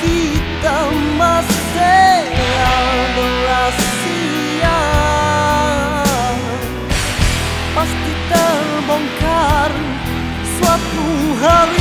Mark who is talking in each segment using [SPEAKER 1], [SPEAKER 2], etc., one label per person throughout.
[SPEAKER 1] kita masih ada rahsia Pasti terbongkar suatu hari.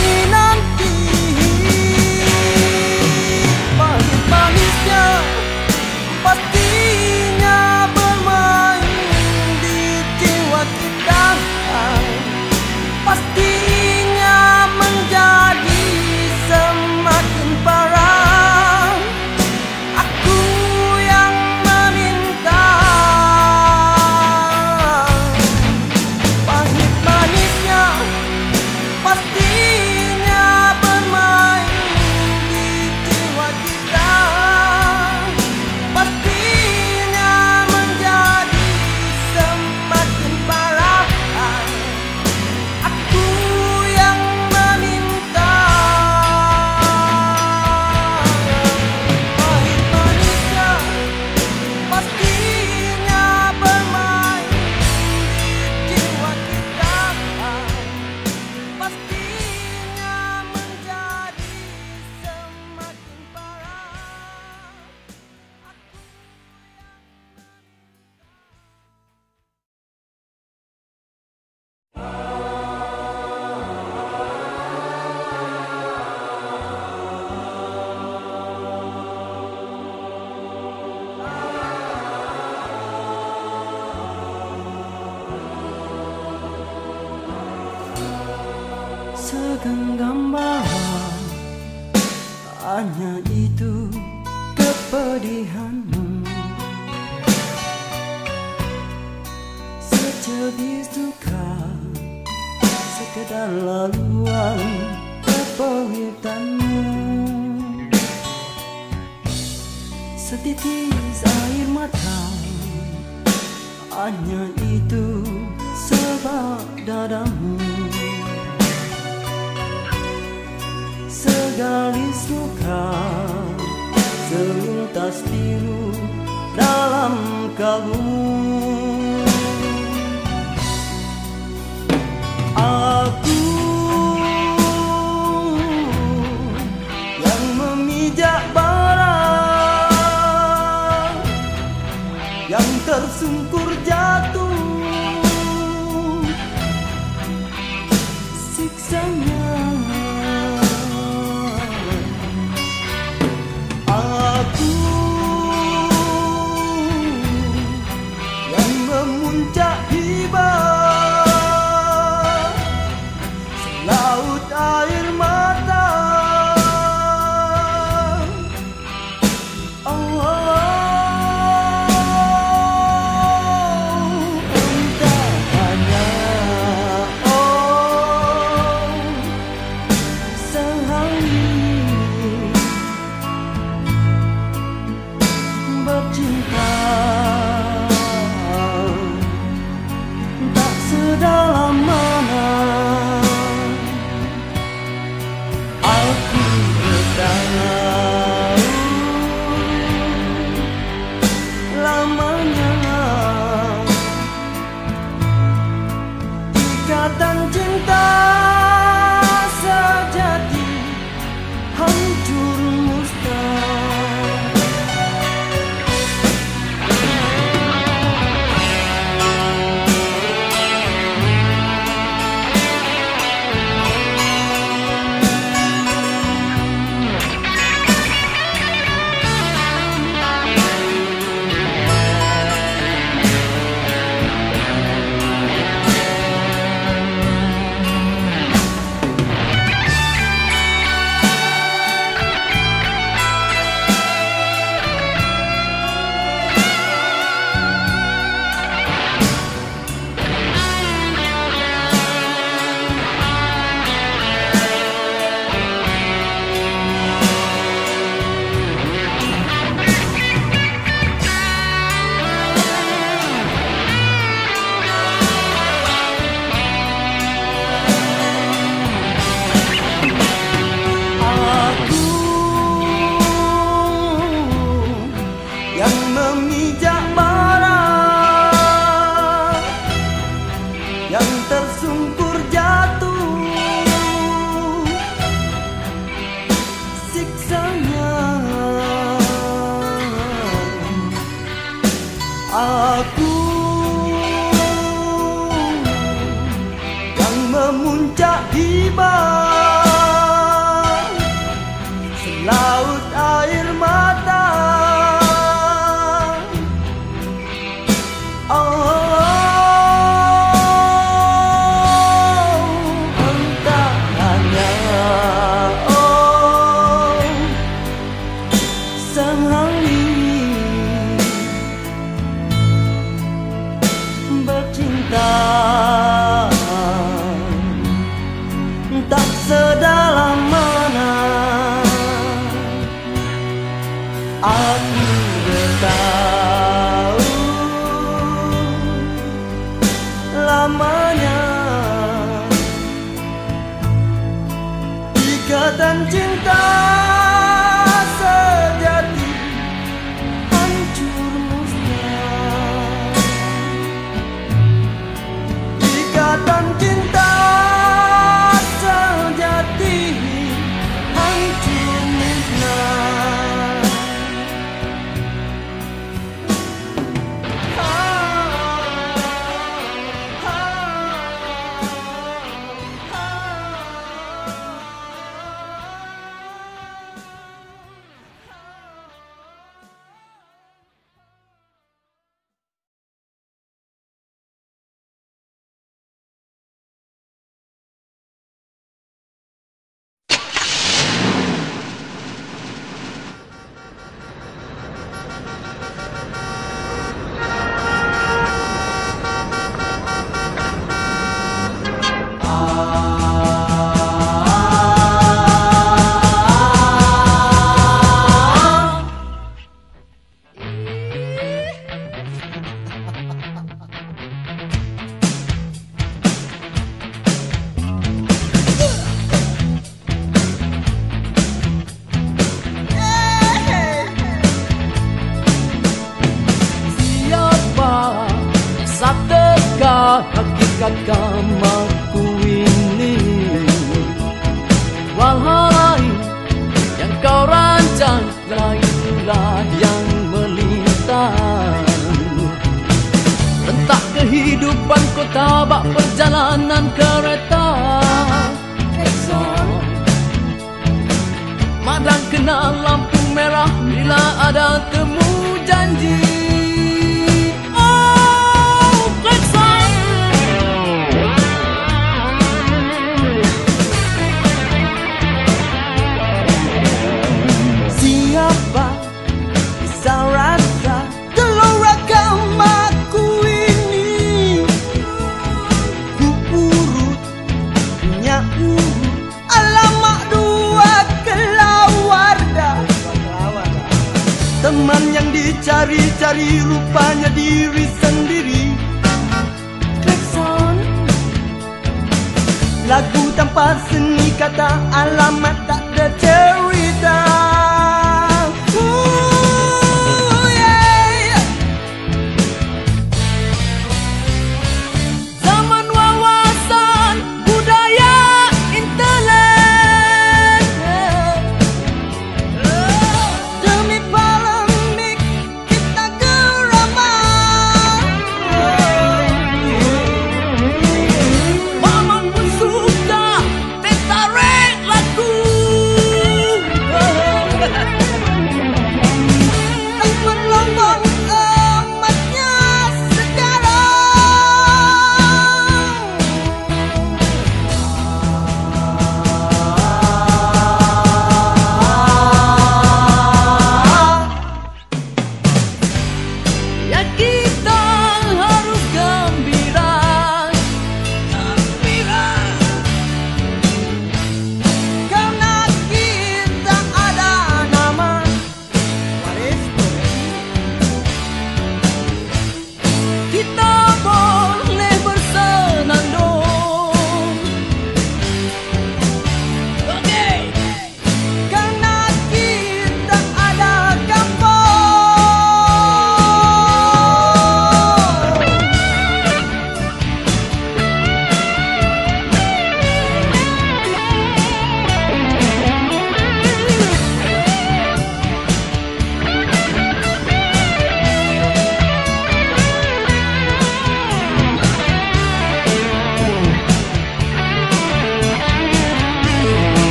[SPEAKER 1] sedih duka sekedar laluan kepulitanmu setitis air mata hanya itu sebab dadamu. Segaris luka selintas biru dalam kalung depan kota bak perjalanan kereta. Madang kena lampu merah bila ada temu janji.
[SPEAKER 2] cari-cari rupanya diri sendiri. Klekson Lagu tanpa seni kata alamat tak ada cerita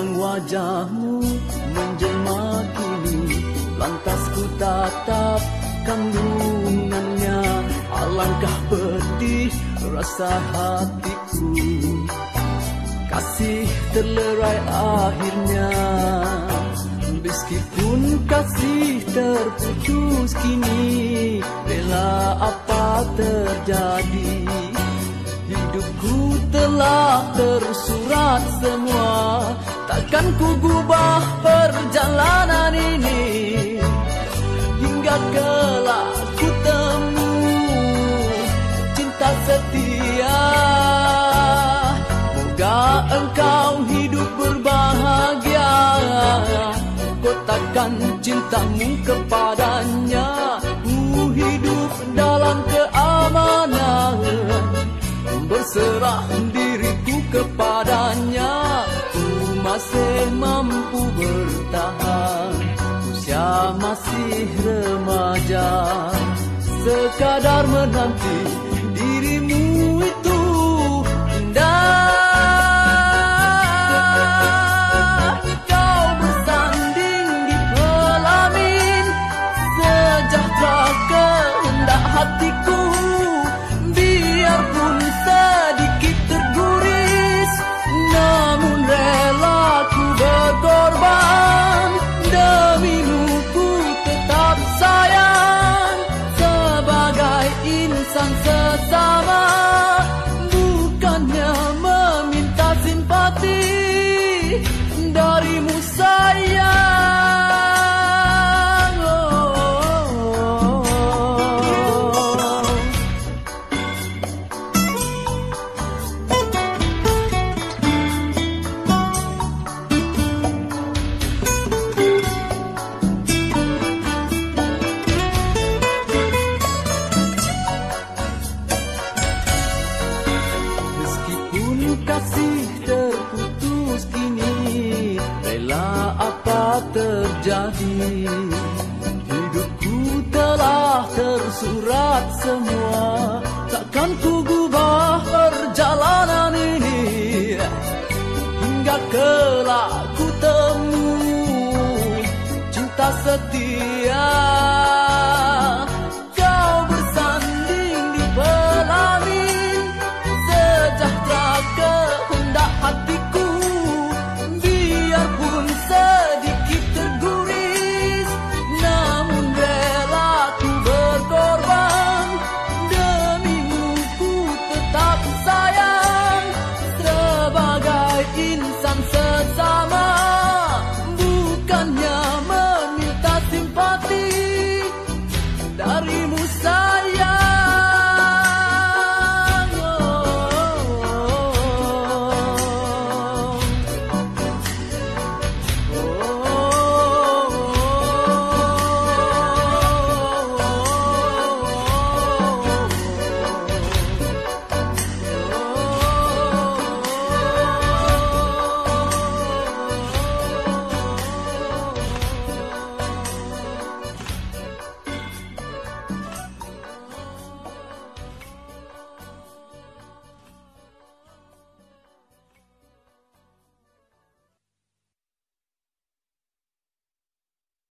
[SPEAKER 2] bayang wajahmu menjelma kini lantas ku tatap kandungannya. Alangkah pedih rasa hatiku kasih terlerai akhirnya. Meskipun kasih terputus kini Rela apa terjadi? Hidupku telah tersurat semua Takkan ku gubah perjalanan ini Hingga kelak ku temu Cinta setia. Moga engkau hidup berbahagia Kotakan cintamu kepadanya. Ku hidup dalam keamanan Berserah masih mampu bertahan. Usia masih remaja. Sekadar menanti